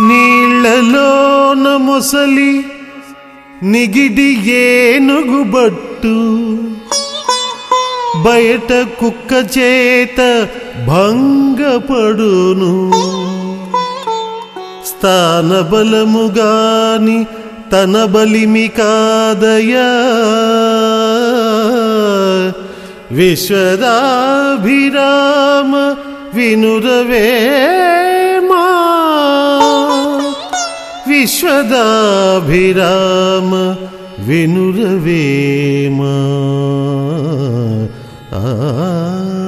నీళ్ళలోన మొసలి నిగిడి ఏనుగుబట్టు. బయట కుక్క చేత భంగపడును. స్థానబలముగాని తన బలిమి కాదయా. విశ్వదాభిరామ వినురవే. विश्वदाभिराम विनुरवेम। आ।